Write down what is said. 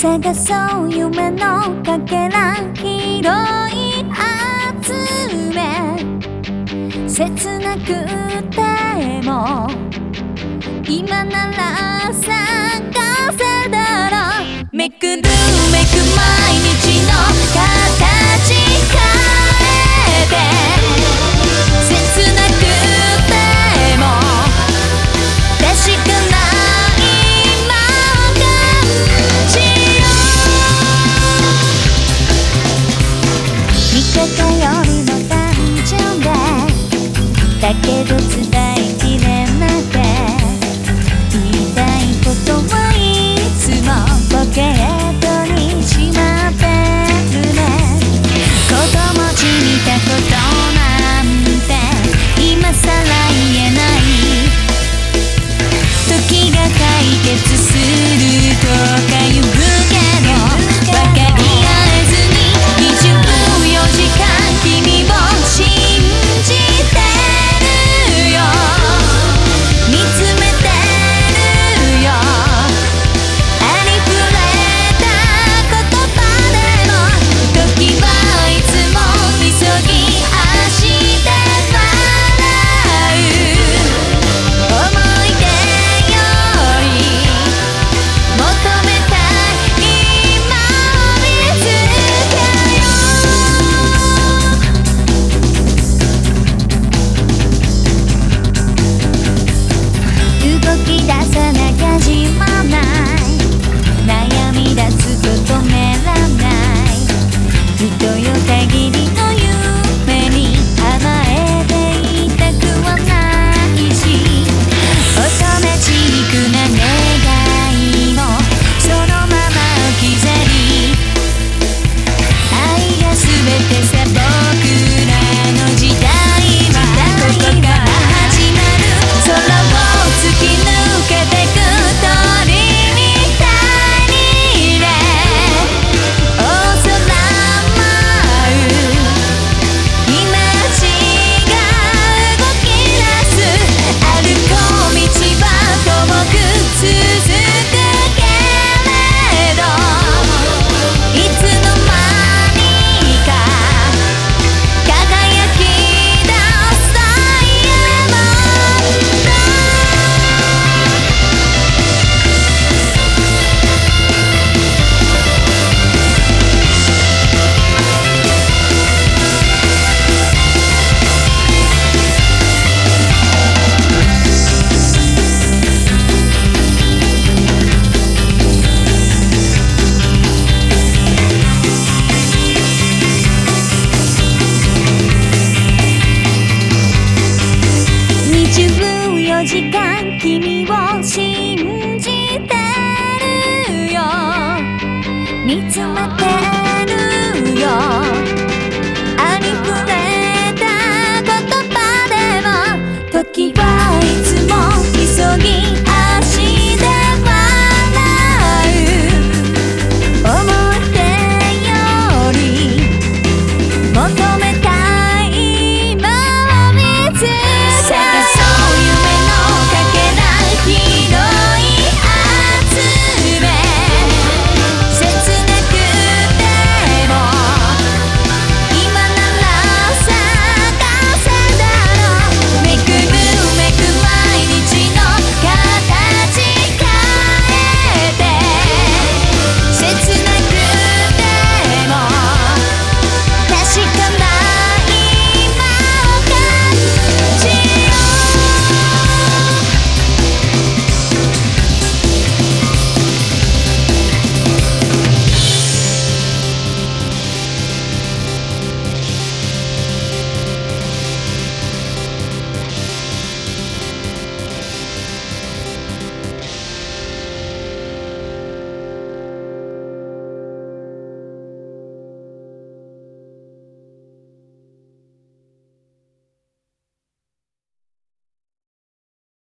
探そう夢のかけら拾い集め。切なくても今ならだけど伝えきれなくて言いたいことはいつもボケ Bianchini.